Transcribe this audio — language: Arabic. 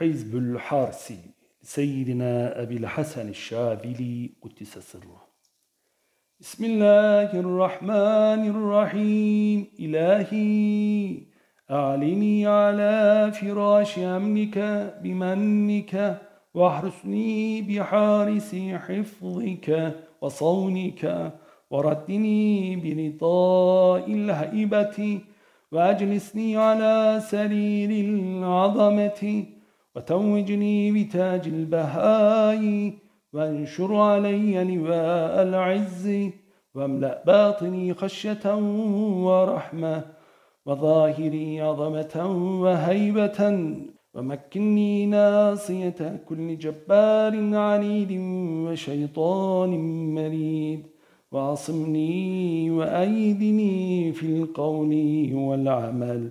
حزب الحارسي سيدنا أبي الحسن الشاذلي قدس سره. بسم الله الرحمن الرحيم. إلهي أعلني على فراش أمنك بمنك واحرسني بحارس حفظك وصونك وردني برضاء الهيبة وأجلسني على سرير العظمة وتوجني بتاج البهاء وانشر علي لواء العز واملأ باطني خشية ورحمة وظاهري عظمة وهيبة ومكني ناصية كل جبار عنيد وشيطان مريد. وعصمني وأيدني في القول والعمل